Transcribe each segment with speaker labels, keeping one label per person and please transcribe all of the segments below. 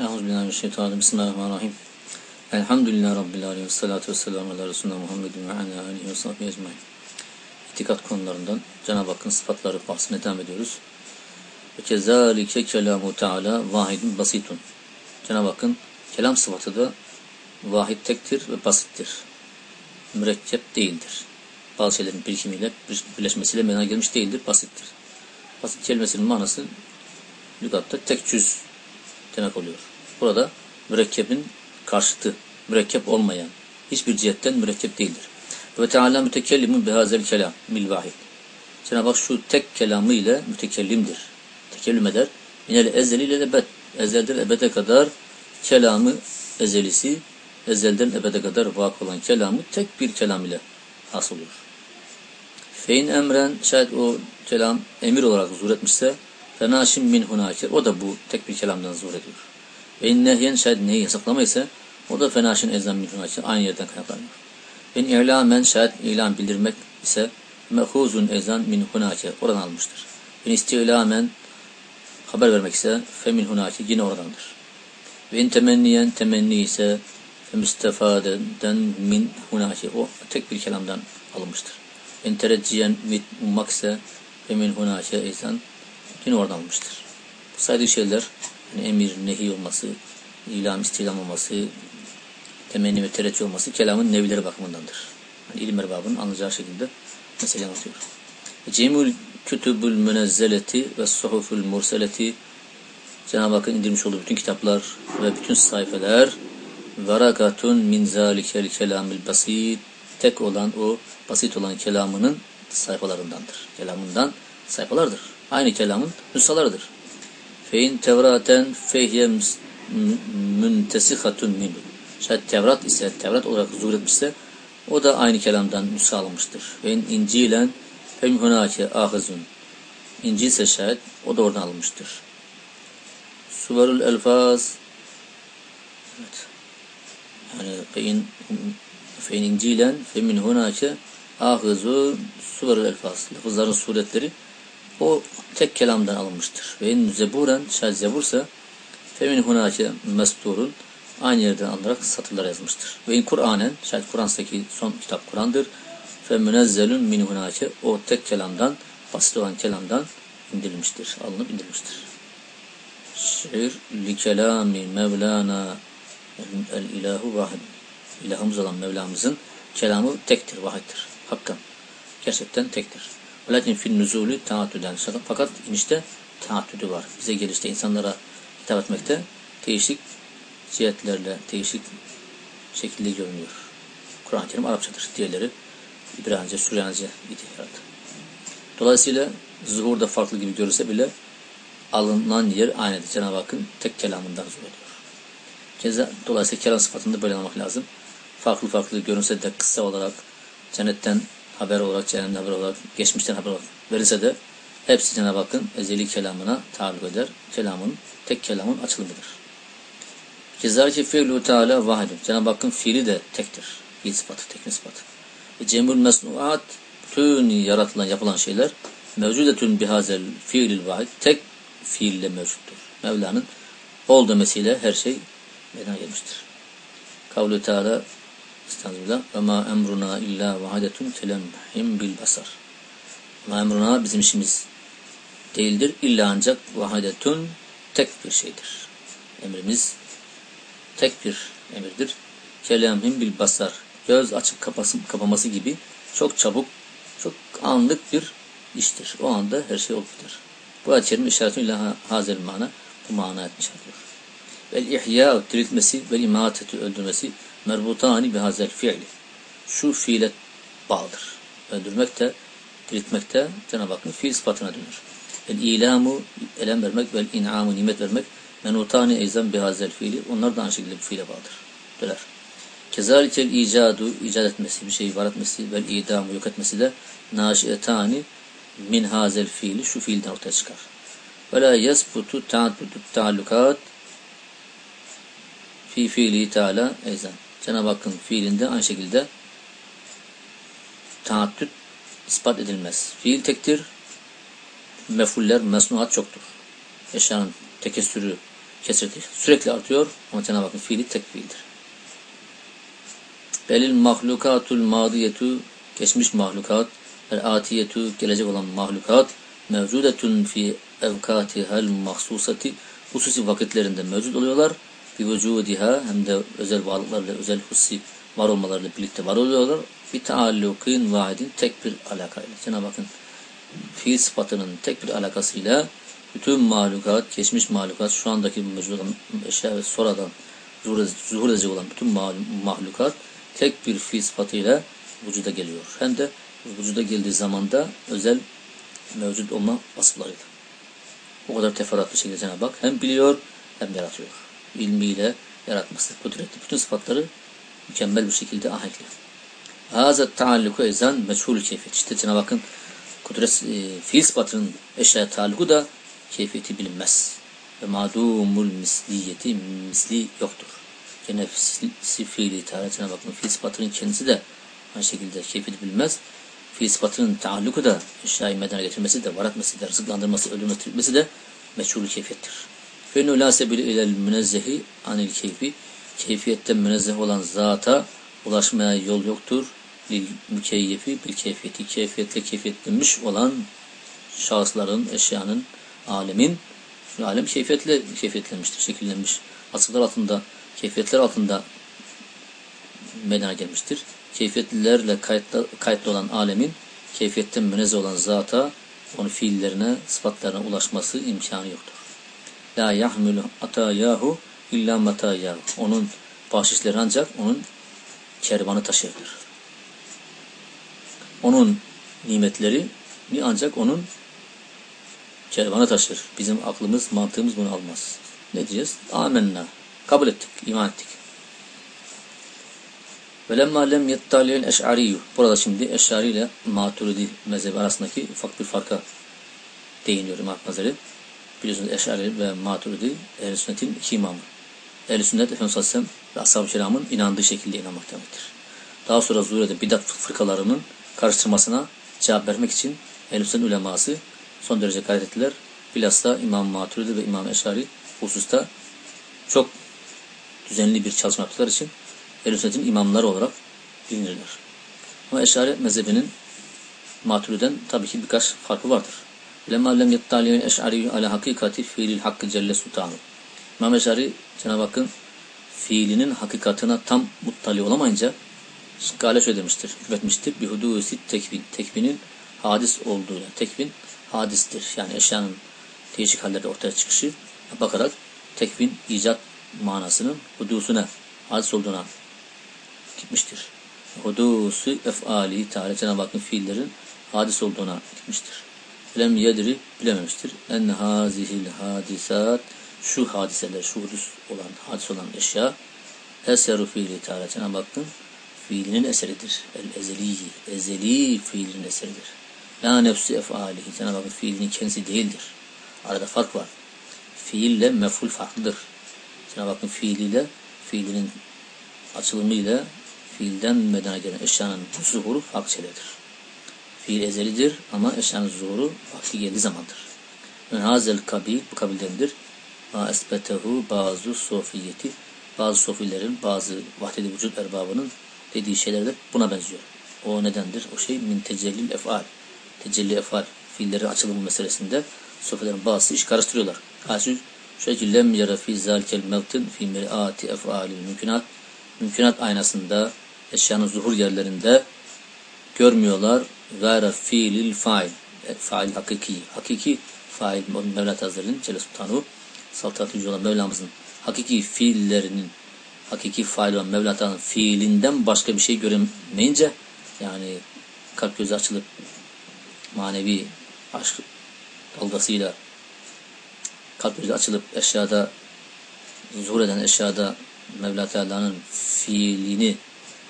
Speaker 1: Euzubillahimineşşeytanirracim. Bismillahirrahmanirrahim. Elhamdülillah Rabbil alemin. Salatu vesselamu ala Resulüne Muhammedin ve ala alihi ve sahbihi ecmain. İtikat konularından Cenab-ı Hakk'ın sıfatları bahsine devam ediyoruz. Ve kezalike kelamu teala vahidun basitun. Cenab-ı Hakk'ın kelam sıfatı da vahid tektir ve basittir. Mürekkep değildir. Bazı şeylerin birikimiyle, birleşmesiyle meydana gelmiş değildir, basittir. Basit kelimesinin manası lügatta tek cüz demek oluyor. Burada mürekkebin karşıtı, mürekkep olmayan, hiçbir cihetten mürekkep değildir. Ve Teala mütekellimun bihazel kelam mil vahid. Cenab-ı Hak şu tek kelamı ile mütekellimdir. Tekellüm eder. Minel ezeli ile ebed. Ezelden ebede kadar kelamı ezelisi, ezelden ebede kadar vakı olan kelamı tek bir kelam ile hasıl olur. Fein emren şayet o kelam emir olarak zuhur etmişse fenaşim min hunake o da bu tek bir kelamdan zuhur ediyor. Ve in nehyen şayet neyi yasaklama ise o da fenaşin ezan min hunake aynı yerden kaynaklanıyor. Ve in ilamen şayet ilan bildirmek ise mehuzun ezan min hunake oradan almıştır. Ve istilamen haber vermek ise fe min hunake yine oradandır. Ve in temenniyen temenni ise fe müstefadeden min hunake o tek bir kelamdan alınmıştır. En terecciyen ummak ise ve min hunake ezan yine oradan almıştır. Bu saydığı şeyler yani emir, nehi olması, ilam, istilam olması, temenni ve tereccüh olması kelamın nevileri bakımındandır. Yani ilim erbabının anlayacağı şekilde mesele anlatıyor. Cemül kütübül münezzeleti ve suhuful murseleti Cenab-ı Hakk'ın indirmiş olduğu bütün kitaplar ve bütün sayfeler verakatun min zalikel kelamil basit tek olan o basit olan kelamının sayfalarındandır. Kelamından sayfalardır. Aynı kelamın nüshalarıdır. Fein tevraten fehye müntesihatun minhu. Şayet Tevrat ise, Tevrat olarak zuhur etmişse o da aynı kelamdan nüsha alınmıştır. Fein incilen femhunake ahizun. İncil ise şayet o da oradan alınmıştır. Suvarul elfaz evet. yani fein fein incilen femin hunake ahizun suvarul elfaz. Lafızların suretleri o tek kelamdan alınmıştır. Ve in zeburen şayet zebursa femin hunake mesturun aynı yerden alınarak satırlar yazmıştır. Ve in Kur'anen şayet Kur'an'daki son kitap Kur'an'dır. Fe münezzelün min hunake o tek kelamdan basit olan kelamdan indirilmiştir. Alınıp indirilmiştir. Şiir li kelami mevlana el ilahu vahid. İlahımız olan Mevlamızın kelamı tektir, vahittir. Hakkan. Gerçekten tektir. Lakin fil nüzulü taattüden. Fakat inişte taattüdü var. Bize gelişte insanlara hitap etmekte değişik cihetlerle, değişik şekilde görünüyor. Kur'an-ı Kerim Arapçadır. Diğerleri İbranice, Süryanice idi herhalde. Dolayısıyla zuhurda farklı gibi görülse bile alınan yer aynıdır. Cenab-ı Hakk'ın tek kelamından zuhur ediyor. Dolayısıyla kelam sıfatında böyle almak lazım. Farklı farklı görünse de kısa olarak cennetten haber olarak, cehennemden haber olarak, geçmişten haber olarak verilse de hepsi Cenab-ı Hakk'ın ezeli kelamına taalluk eder. Kelamın, tek kelamın açılımıdır. Kezalike fi'lu teala vahidun. Cenab-ı Hakk'ın fiili de tektir. Fiil sıfatı, tek sıfatı. Ve cemul mesnuat, bütün yaratılan, yapılan şeyler mevcudetün bihazel fiilil vahid. Tek fiille mevcuttur. Mevla'nın ol demesiyle her şey meydana gelmiştir. Kavlu Teala Estağfirullah. Ve ma emruna illa vahadetun kelemhim bil basar. Ma emruna bizim işimiz değildir. İlla ancak vahadetun tek bir şeydir. Emrimiz tek bir emirdir. Kelemhim bil basar. Göz açıp kapası, kapaması gibi çok çabuk, çok anlık bir iştir. O anda her şey olup biter. Bu ayet-i kerime işaretun illa hazel mana bu mana etmiş. Vel ihya diriltmesi ve imatetü öldürmesi merbutani bihazel fiili. Şu fiile bağlıdır. Öldürmek de, diriltmek de Cenab-ı Hakk'ın fiil sıfatına dönür. El ilamu, elem vermek ve inamu, nimet vermek menutani eyzan bihazel fiili. Onlar da aynı şekilde bu fiile bağlıdır. Döner. Kezalikel icadu, icat etmesi, bir şeyi var etmesi ve idamu, yok etmesi de naşietani min hazel fiili, şu fiilden ortaya çıkar. Ve la yesbutu ta'addudu ta'allukat fi fiili teala eyzan. Cenab-ı Hakk'ın fiilinde aynı şekilde taaddüt ispat edilmez. Fiil tektir, mefuller, mesnuat çoktur. Eşyanın tekessürü, kesreti sürekli artıyor ama Cenab-ı Hakk'ın fiili tek fiildir. Belil mahlukatul madiyetu geçmiş mahlukat el atiyetu gelecek olan mahlukat mevcudetun fi evkatihel mahsusati hususi vakitlerinde mevcut oluyorlar. Bir vücudiha hem de özel varlıklarla, özel hususi var olmalarıyla birlikte var oluyorlar. Bir taallukin vahidin tek bir alakayla. Cenab-ı Hakk'ın fiil sıfatının tek bir alakasıyla bütün mahlukat, geçmiş mahlukat, şu andaki mevcut eşya ve sonradan zuhur edecek olan bütün mahlukat tek bir fiil sıfatıyla vücuda geliyor. Hem de vücuda geldiği zamanda özel mevcut olma vasıflarıyla. O kadar teferruatlı şekilde Cenab-ı Hak hem biliyor hem yaratıyor. İlmiyle yaratması, kudretli. Bütün sıfatları mükemmel bir şekilde ahenkli. Hazet taalluku ezan meçhul keyfiyet. İşte Cenab-ı kudret, e, fiil sıfatının eşyaya taalluku da keyfiyeti bilinmez. Ve madumul misliyeti misli yoktur. Gene fiili Teala Cenab-ı Hakk'ın fiil sıfatının kendisi de aynı şekilde keyfiyeti bilinmez fiil sıfatının taalluku da eşyayı medene getirmesi de, varatması da, rızıklandırması, öldürmesi de meçhul keyfiyettir. Fenü la sebili ilel münezzehi anil keyfi keyfiyetten münezzeh olan zata ulaşmaya yol yoktur. Lil mükeyyefi bil keyfiyeti keyfiyetle keyfiyetlenmiş olan şahısların, eşyanın, alemin alem keyfiyetle keyfiyetlenmiştir, şekillenmiş. Asıklar altında, keyfiyetler altında meydana gelmiştir keyfiyetlilerle kayıtlı, kayıtlı olan alemin keyfiyetten münezzeh olan zata onun fiillerine, sıfatlarına ulaşması imkanı yoktur. La yahmilu atayahu illa matayahu. Onun bahşişleri ancak onun kervanı taşıyabilir. Onun nimetleri ancak onun kervanı taşır. Bizim aklımız, mantığımız bunu almaz. Ne diyeceğiz? Amenna. Kabul ettik, iman ettik. Velemma lem yettaliyel eş'ariyyü. Burada şimdi eş'ari ile maturidi mezhebi arasındaki ufak bir farka değiniyor İmam. Biliyorsunuz eş'ari ve maturidi ehl sünnetin iki imamı. Ehl-i sünnet Efendimiz Aleyhisselam ve ashab-ı kiramın inandığı şekilde inanmak demektir. Daha sonra zuhur bidat fırkalarının karıştırmasına cevap vermek için ehl sünnet uleması son derece gayret ettiler. Bilhassa İmam Maturidi ve İmam Eşari hususta çok düzenli bir çalışma yaptıkları için ehl Sünnetin imamları olarak bilinirler. Ama Eşari mezhebinin Maturi'den tabii ki birkaç farkı vardır. Lemma lem yettaliyen eş'ari ala hakikati fiilil hakkı celle sultanu. İmam Eşari Cenab-ı Hakk'ın fiilinin hakikatına tam muttali olamayınca Gale şöyle demiştir, hükmetmiştir. Bir hudusi tekvin. Tekvinin hadis olduğu, yani tekvin hadistir. Yani eşyanın değişik hallerde ortaya çıkışı bakarak tekvin icat manasının hudusuna, hadis olduğuna gitmiştir. Hudusu efali Teala Cenab-ı Hakk'ın fiillerin hadis olduğuna gitmiştir. Lem yedri bilememiştir. En hazihil hadisat şu hadiseler, şu hudus olan, hadis olan eşya eseru fiili Teala Cenab-ı Hakk'ın fiilinin eseridir. El ezeli, ezeli fiilinin eseridir. La nefsi efalihi. Cenab-ı Hakk'ın fiilinin kendisi değildir. Arada fark var. Fiille meful farklıdır. Cenab-ı Hakk'ın fiiliyle fiilinin açılımıyla fiilden medene gelen eşyanın zuhuru farklı şeylerdir. Fiil ezelidir ama eşyanın zuhuru vakti geldiği zamandır. Ve hazel kabil bu kabildendir. Ma esbetehu bazı sofiyeti bazı sofilerin bazı vahdedi vücut erbabının dediği şeyler de buna benziyor. O nedendir? O şey min tecellil efal. Tecelli efal fiillerin açılımı meselesinde sofilerin bazısı iş karıştırıyorlar. Hasü şekil lem yara fi zalkel mevtin fi mir'ati efalil mümkünat mümkünat aynasında eşyanın zuhur yerlerinde görmüyorlar. Gayra fiilil fail. Fail hakiki. Hakiki fail Mevla Hazretleri'nin Celle Sultanı saltanatı olan Mevlamızın hakiki fiillerinin hakiki fail olan Mevla Teala'nın fiilinden başka bir şey göremeyince yani kalp gözü açılıp manevi aşk dalgasıyla kalp gözü açılıp eşyada zuhur eden eşyada Mevla Teala'nın fiilini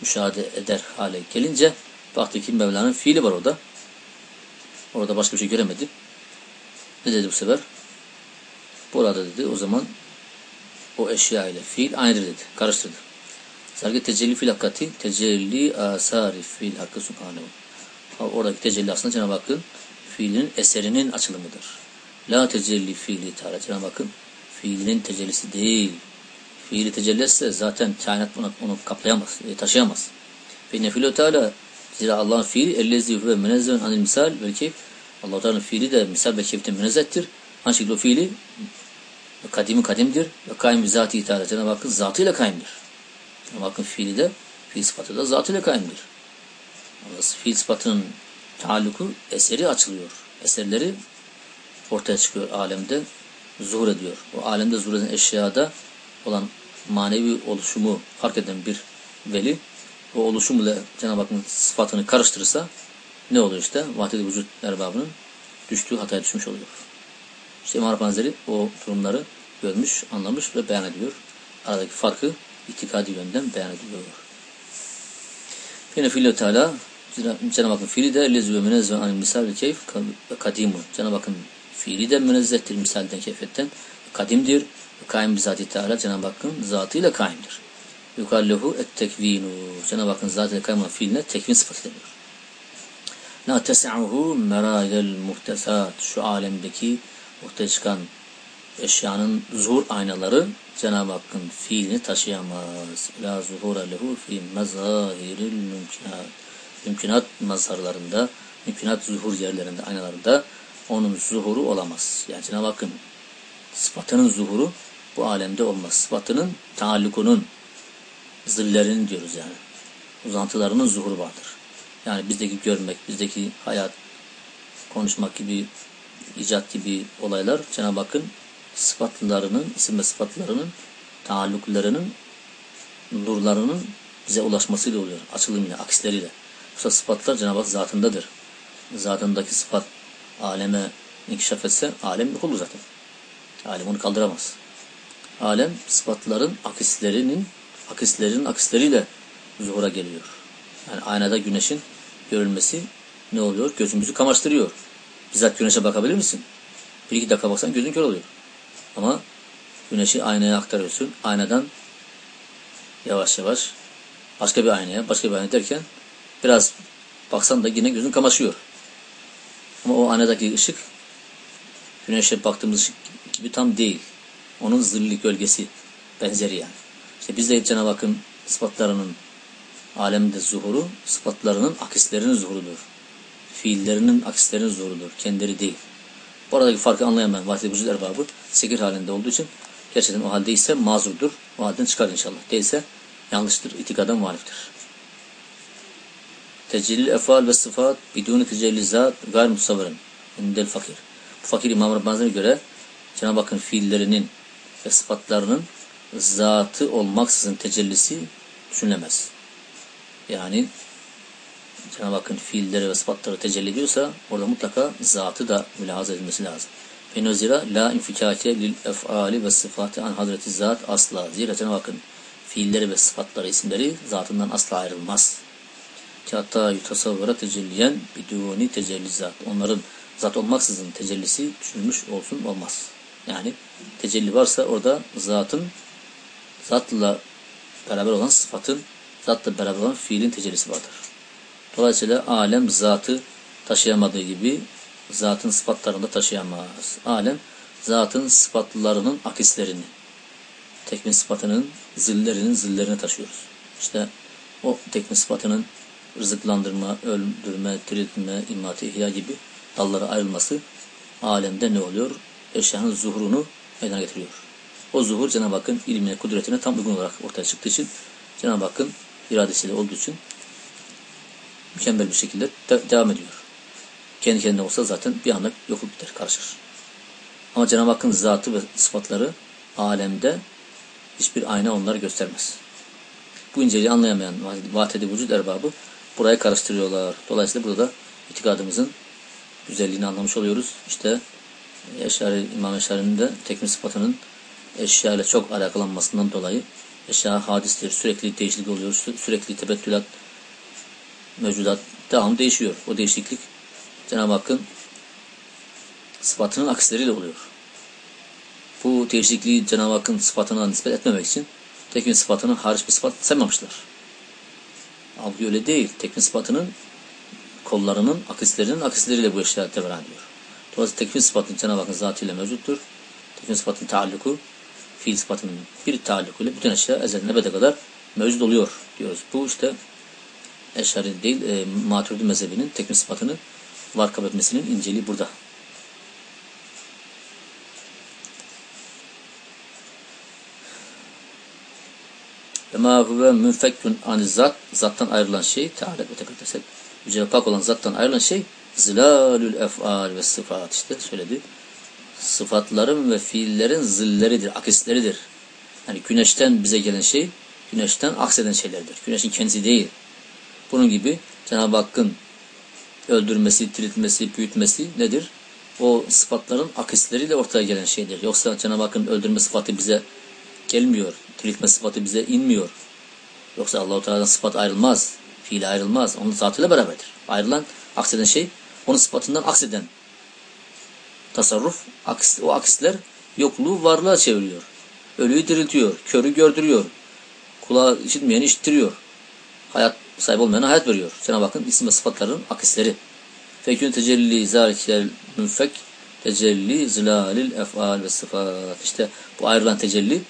Speaker 1: müşahede eder hale gelince baktı ki Mevla'nın fiili var orada. Orada başka bir şey göremedi. Ne dedi bu sefer? Burada dedi o zaman o eşya ile fiil aynıdır dedi. Karıştırdı. Sanki tecelli fil hakikati tecelli asari fiil hakkı subhanehu. Oradaki tecelli aslında Cenab-ı Hakk'ın fiilinin eserinin açılımıdır. La tecelli fiili teala Cenab-ı Hakk'ın Fiilinin tecellisi değil. Fiili tecelli etse zaten kainat onu, onu kaplayamaz, e, taşıyamaz. Ve nefilü teala zira Allah'ın fiili ellezi ve münezzehun anil misal ve keyf Allah Teala'nın fiili de misal ve keyften münezzehtir. Aynı şekilde o fiili kadimi kadimdir ve kaim zatı itaat Cenab-ı Hakk'ın zatıyla kaimdir. Cenab-ı Hakk'ın fiili de fiil sıfatı da zatıyla kaimdir. Fiil sıfatının taalluku eseri açılıyor. Eserleri ortaya çıkıyor alemde, zuhur ediyor. O alemde zuhur eden eşyada olan manevi oluşumu fark eden bir veli o oluşumla Cenab-ı Hakk'ın sıfatını karıştırırsa ne oluyor işte? Vahdet-i vücut erbabının düştüğü hataya düşmüş oluyor. İşte İmam Hazretleri o durumları görmüş, anlamış ve beyan ediyor. Aradaki farkı itikadi yönden beyan ediyor. Yine fiil Teala Cenab-ı Hakk'ın fiili de lezi ve münezzve anil misal ve keyf kadimun. Cenab-ı Hakk'ın fiili de münezzehtir misalden, keyfetten. Kadimdir. Kaim bizati Teala Cenab-ı Hakk'ın zatıyla kaimdir. Yukallehu et tekvinu. Cenab-ı Hakk'ın kaim olan fiiline tekvin sıfatı deniyor. La tes'ahu merayel muhtesat. Şu alemdeki ortaya çıkan eşyanın zuhur aynaları Cenab-ı Hakk'ın fiilini taşıyamaz. La zuhura lehu fi mezahiril mümkinat. Mümkinat mazharlarında, mümkinat zuhur yerlerinde, aynalarında onun zuhuru olamaz. Yani Cenab-ı Hakk'ın sıfatının zuhuru bu alemde olmaz. Sıfatının taallukunun, zillerinin diyoruz yani. Uzantılarının zuhuru vardır. Yani bizdeki görmek, bizdeki hayat, konuşmak gibi, icat gibi olaylar Cenab-ı Hakk'ın sıfatlarının, isim ve sıfatlarının, taalluklarının, nurlarının bize ulaşmasıyla oluyor. Açılımıyla, aksleriyle. Yoksa sıfatlar Cenab-ı Hak zatındadır. Zatındaki sıfat aleme inkişaf etse alem yok olur zaten. Alem onu kaldıramaz. Alem sıfatların akislerinin akislerin akisleriyle zuhura geliyor. Yani aynada güneşin görülmesi ne oluyor? Gözümüzü kamaştırıyor. Bizzat güneşe bakabilir misin? Bir iki dakika baksan gözün kör oluyor. Ama güneşi aynaya aktarıyorsun. Aynadan yavaş yavaş başka bir aynaya, başka bir aynaya derken biraz baksan da yine gözün kamaşıyor. Ama o aynadaki ışık güneşe baktığımız ışık gibi tam değil. Onun zilli gölgesi benzeri yani. İşte biz de Cenab-ı Hakk'ın sıfatlarının alemde zuhuru, sıfatlarının akislerinin zuhurudur. Fiillerinin akislerinin zuhurudur. Kendileri değil. Bu aradaki farkı anlayamayan vahdet vücut erbabı sekir halinde olduğu için gerçekten o halde ise mazurdur. O halden çıkar inşallah. Değilse yanlıştır. İtikada muhaliftir. Tecellil efal ve sıfat biduni tecelli zat gayr musavırın. İndel fakir. Bu fakir İmam Rabbani'ye göre Cenab-ı Hakk'ın fiillerinin ve sıfatlarının zatı olmaksızın tecellisi düşünülemez. Yani Cenab-ı Hakk'ın fiilleri ve sıfatları tecelli ediyorsa orada mutlaka zatı da mülahaza edilmesi lazım. Fenozira la infikate lil efali ve sıfatı an hazreti zat asla. Zira Cenab-ı Hakk'ın fiilleri ve sıfatları, isimleri zatından asla ayrılmaz. Ki hatta yutasavvara tecelliyen biduni tecelli zat. Onların zat olmaksızın tecellisi düşünülmüş olsun olmaz. Yani tecelli varsa orada zatın zatla beraber olan sıfatın zatla beraber olan fiilin tecellisi vardır. Dolayısıyla alem zatı taşıyamadığı gibi zatın sıfatlarını da taşıyamaz. Alem zatın sıfatlarının akislerini, tekmin sıfatının zillerinin zillerini taşıyoruz. İşte o tekmin sıfatının rızıklandırma, öldürme, diriltme, imati, ihya gibi dallara ayrılması alemde ne oluyor? Eşyanın zuhurunu meydana getiriyor. O zuhur Cenab-ı Hakk'ın ilmine, kudretine tam uygun olarak ortaya çıktığı için Cenab-ı Hakk'ın iradesiyle olduğu için mükemmel bir şekilde de devam ediyor. Kendi kendine olsa zaten bir anda yokup biter, karışır. Ama Cenab-ı Hakk'ın zatı ve sıfatları alemde hiçbir ayna onları göstermez. Bu inceliği anlayamayan vahdedi vücut erbabı burayı karıştırıyorlar. Dolayısıyla burada itikadımızın güzelliğini anlamış oluyoruz. İşte Eşari, İmam Eşari'nin de teknik sıfatının eşya ile çok alakalanmasından dolayı eşya hadistir, sürekli değişiklik oluyor, sürekli tebettülat, mevcudat devam değişiyor. O değişiklik Cenab-ı Hakk'ın sıfatının aksleriyle oluyor. Bu değişikliği Cenab-ı Hakk'ın sıfatına nispet etmemek için tekvin sıfatının hariç bir sıfat saymamışlar. Halbuki öyle değil. Tekvin sıfatının kollarının, akislerinin akisleriyle bu eşya devran ediyor. Dolayısıyla tekvin sıfatının Cenab-ı Hakk'ın zatıyla mevcuttur. Tekvin sıfatının taalluku fiil sıfatının bir taallukuyla bütün eşya ezelden ebede kadar mevcut oluyor diyoruz. Bu işte Eşari değil, e, Maturidi mezhebinin teknik sıfatını var kabul etmesinin inceliği burada. Ve ma huve münfekkün anizat, zattan ayrılan şey, Teala ve tekaddeset, Yüce olan zattan ayrılan şey, zilalül ef'al ve sıfat işte söyledi. Sıfatların ve fiillerin zilleridir, akisleridir. Yani güneşten bize gelen şey, güneşten akseden şeylerdir. Güneşin kendisi değil. Bunun gibi Cenab-ı Hakk'ın öldürmesi, diriltmesi, büyütmesi nedir? O sıfatların akisleriyle ortaya gelen şeydir. Yoksa Cenab-ı Hakk'ın öldürme sıfatı bize gelmiyor. Diriltme sıfatı bize inmiyor. Yoksa Allahu Teala'dan sıfat ayrılmaz. Fiil ayrılmaz. Onun zatıyla beraberdir. Ayrılan, akseden şey onun sıfatından akseden tasarruf, aks, o aksler yokluğu varlığa çeviriyor. Ölüyü diriltiyor, körü gördürüyor, kulağı işitmeyeni işittiriyor. Hayat sahibi olmayana hayat veriyor. Cenab-ı Hakk'ın isim ve sıfatların akisleri. Fekün tecelli zâlikel münfek tecelli zilalil ef'al ve sıfat. İşte bu ayrılan tecelli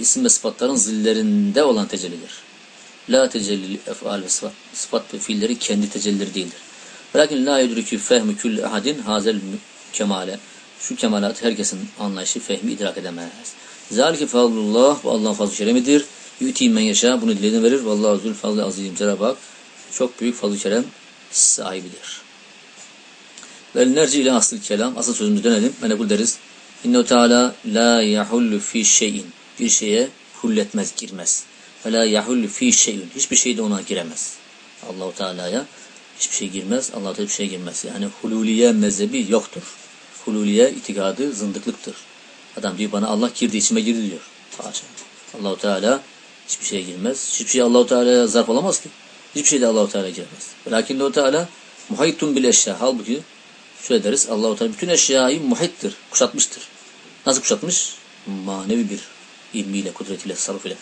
Speaker 1: isim ve sıfatların zillerinde olan tecellidir. La tecelli ef'al ve sıfat. Sıfat ve fiilleri kendi tecellileri değildir. Lakin la yudrikü fehmü külli ahadin hazel kemale. Şu kemalat herkesin anlayışı, fehmi idrak edemez. Zalike fadlullah bu Allah'ın fazl-ı keremidir. Yü'tî men yaşa bunu dilediğine verir. Vallahu zul fazl azim. Cenab-ı çok büyük fazl-ı kerem sahibidir. Ve nerci ile asıl kelam. Asıl sözümüze dönelim. Menekul deriz. İnnehu Teala la yahullu fi şeyin. Bir şeye hulletmez, girmez. Ve la yahullu fi şeyin. Hiçbir şey de ona giremez. Allahu Teala'ya hiçbir şey girmez. Allah'a hiçbir şey girmez. Yani hululiye mezhebi yoktur. Hululiye itikadı zındıklıktır. Adam diyor bana Allah girdi içime girdi diyor. Allahu Teala hiçbir şeye girmez. Hiçbir şey Allahu Teala'ya zarf olamaz ki. Hiçbir şey de Allahu Teala giremez. Lakin Allahu Teala muhayyitun bil eşya. Halbuki şöyle deriz. Allahu Teala bütün eşyayı muhittir, kuşatmıştır. Nasıl kuşatmış? Manevi bir ilmiyle, kudretiyle, tasarruf ile.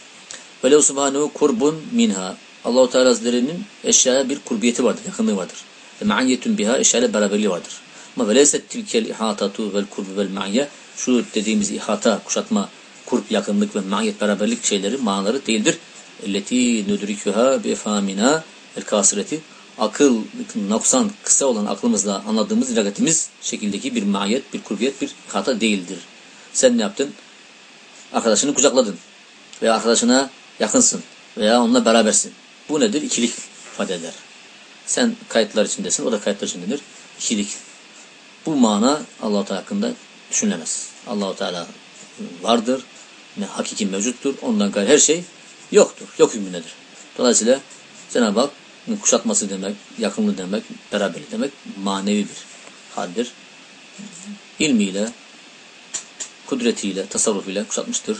Speaker 1: Ve lehu subhanehu kurbun minha. Allahu Teala Hazretleri'nin eşyaya bir kurbiyeti vardır, yakınlığı vardır. Ve ma'anyetun biha eşyayla beraberliği vardır. Ama veleyset tilkel ihatatu vel kurbu vel ma'ye şu dediğimiz ihata, kuşatma, kurp, yakınlık ve ma'yet, beraberlik şeyleri, manaları değildir. Elleti nudrikuha bi efamina el kasireti akıl noksan kısa olan aklımızla anladığımız irakatimiz şekildeki bir ma'yet, bir kurbiyet, bir ihata değildir. Sen ne yaptın? Arkadaşını kucakladın veya arkadaşına yakınsın veya onunla berabersin. Bu nedir? İkilik ifade eder. Sen kayıtlar içindesin, o da kayıtlar içindedir. İkilik. Bu mana Allah-u Teala hakkında düşünülemez. Allahu Teala vardır, ne hakiki mevcuttur. Ondan gayrı her şey yoktur. Yok hükmündedir. Dolayısıyla Cenab-ı Hak kuşatması demek, yakınlığı demek, beraberlik demek manevi bir haldir. İlmiyle, kudretiyle, tasarrufiyle kuşatmıştır.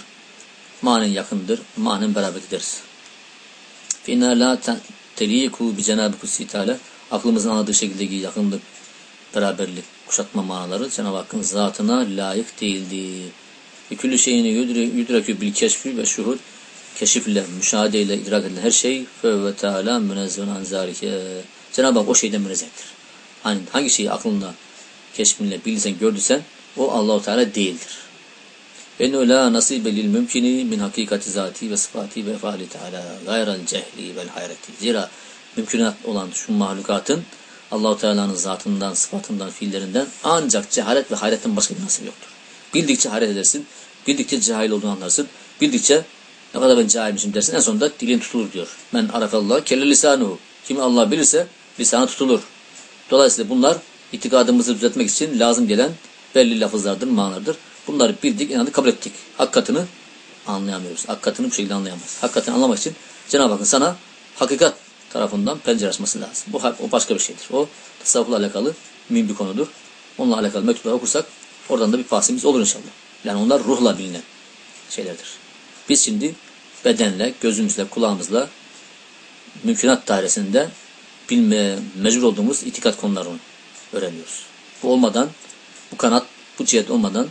Speaker 1: Manen yakındır, manen beraberlik deriz. فَاِنَّا لَا تَلِيكُ بِجَنَابِ كُسِّ Teala aklımızın anladığı şekildeki yakınlık, beraberlik, kuşatma manaları Cenab-ı Hakk'ın zatına layık değildir. Ve küllü şeyini yudrekü bil keşfi ve şuhud keşifle, müşahedeyle idrak edilen her şey ve teala münezzehun an zalike. Cenab-ı Hak o şeyden münezzehtir. Hani hangi şeyi aklında keşfinle bildiysen, gördüysen o Allahu Teala değildir. Ne la nasibe lil mümkini min hakikati zati ve sıfati ve faali gayral cehli vel hayreti. Zira mümkünat olan şu mahlukatın Allahu Teala'nın zatından, sıfatından, fiillerinden ancak cehalet ve hayretten başka bir nasip yoktur. Bildikçe hayret edersin, bildikçe cahil olduğunu anlarsın, bildikçe ne kadar ben cahilmişim dersin en sonunda dilin tutulur diyor. Men arafallah kelle lisanuhu. Kimi Allah bilirse lisanı tutulur. Dolayısıyla bunlar itikadımızı düzeltmek için lazım gelen belli lafızlardır, manalardır. Bunları bildik, inandık, kabul ettik. Hakikatini anlayamıyoruz. Hakikatini bu şekilde anlayamaz. Hakikatini anlamak için Cenab-ı Hakk'ın sana hakikat tarafından pencere açması lazım. Bu o başka bir şeydir. O tasavvufla alakalı mühim bir konudur. Onunla alakalı mektupları okursak oradan da bir bahsimiz olur inşallah. Yani onlar ruhla bilinen şeylerdir. Biz şimdi bedenle, gözümüzle, kulağımızla mümkünat dairesinde bilmeye mecbur olduğumuz itikat konularını öğreniyoruz. Bu olmadan, bu kanat, bu cihet olmadan,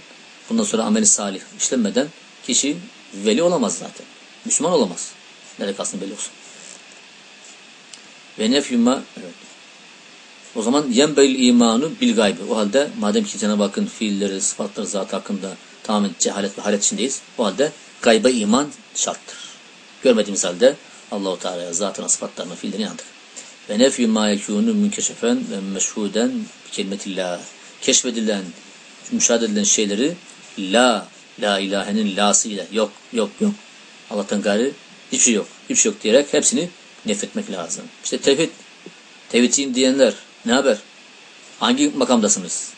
Speaker 1: bundan sonra ameli salih işlenmeden kişi veli olamaz zaten. Müslüman olamaz. Nerede kalsın belli olsun. Ve nefyuma evet. O zaman yenbel imanı bil gaybi. O halde madem ki Cenab-ı Hakk'ın fiilleri, sıfatları, zat hakkında tamamen cehalet ve hayret içindeyiz. O halde gayba iman şarttır. Görmediğimiz halde Allahu Teala'ya zatına, sıfatlarına, fiillerine inandık. Ve nefyü ma yekûnü münkeşefen ve meşhuden kelimetillah. Keşfedilen, müşahede edilen şeyleri la, la ilahenin lası ile yok, yok, yok. Allah'tan gayri hiçbir şey yok, hiçbir şey yok diyerek hepsini nefretmek lazım. İşte tevhid, tevhidciyim diyenler ne haber? Hangi makamdasınız?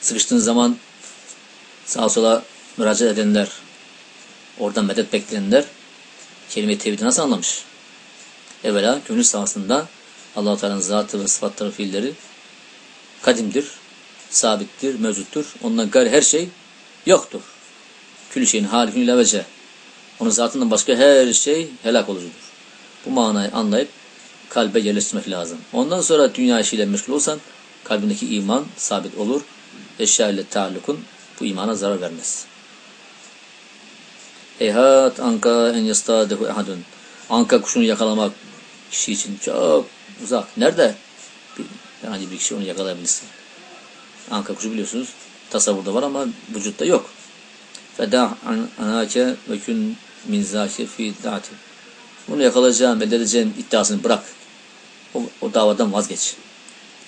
Speaker 1: Sıkıştığınız zaman sağa sola müracaat edenler, oradan medet bekleyenler kelime-i tevhidi nasıl anlamış? Evvela gönül sahasında allah Teala'nın zatı ve sıfatları, fiilleri kadimdir, sabittir, mevcuttur. Ondan gayri her şey yoktur. Külü şeyin halikün ilevece. Onun zatından başka her şey helak olucudur. Bu manayı anlayıp kalbe yerleştirmek lazım. Ondan sonra dünya işiyle meşgul olsan kalbindeki iman sabit olur. Eşya ile taallukun bu imana zarar vermez. Eyhat anka en yastadehu ehadun. Anka kuşunu yakalamak kişi için çok uzak. Nerede? Herhangi bir kişi onu yakalayabilirsin. Anka kuşu biliyorsunuz tasavvurda var ama vücutta yok. Feda anake ve kün min zâke fi da'ti. Bunu yakalayacağım, elde edeceğim iddiasını bırak. O, o davadan vazgeç.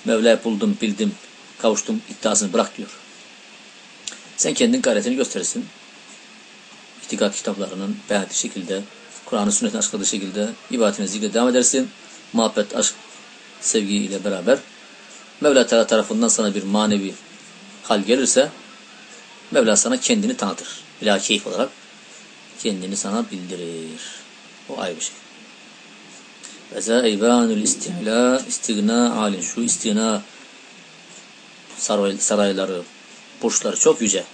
Speaker 1: Mevla buldum, bildim, kavuştum iddiasını bırak diyor. Sen kendin gayretini gösterirsin. İtikat kitaplarının beğendiği şekilde, Kur'an'ın sünnetin açıkladığı şekilde ibadetine zikre devam edersin. Muhabbet, aşk, sevgi ile beraber Mevla Teala tarafından sana bir manevi hal gelirse Mevla sana kendini tanıtır. Bila keyif olarak kendini sana bildirir. O ayrı bir şey. Ve za eybanul istihla istigna alin. Şu istigna saray, sarayları, burçları çok yüce.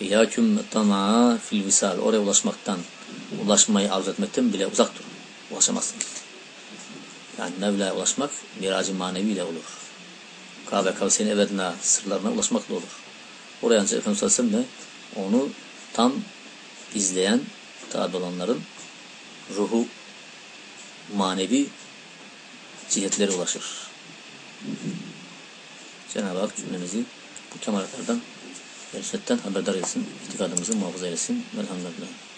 Speaker 1: İyâküm tama'a fil visal. Oraya ulaşmaktan, ulaşmayı arzu etmekten bile uzak durun. Ulaşamazsın. Yani Mevla'ya ulaşmak miracı maneviyle olur. Kabe kavseyni ebedina sırlarına ulaşmakla olur. Oraya ancak Efendimiz Aleyhisselam onu tam izleyen tabi olanların ruhu manevi cihetlere ulaşır. Cenab-ı Hak cümlemizi bu kemaletlerden gerçekten haberdar etsin, itikadımızı muhafaza etsin. Velhamdülillah.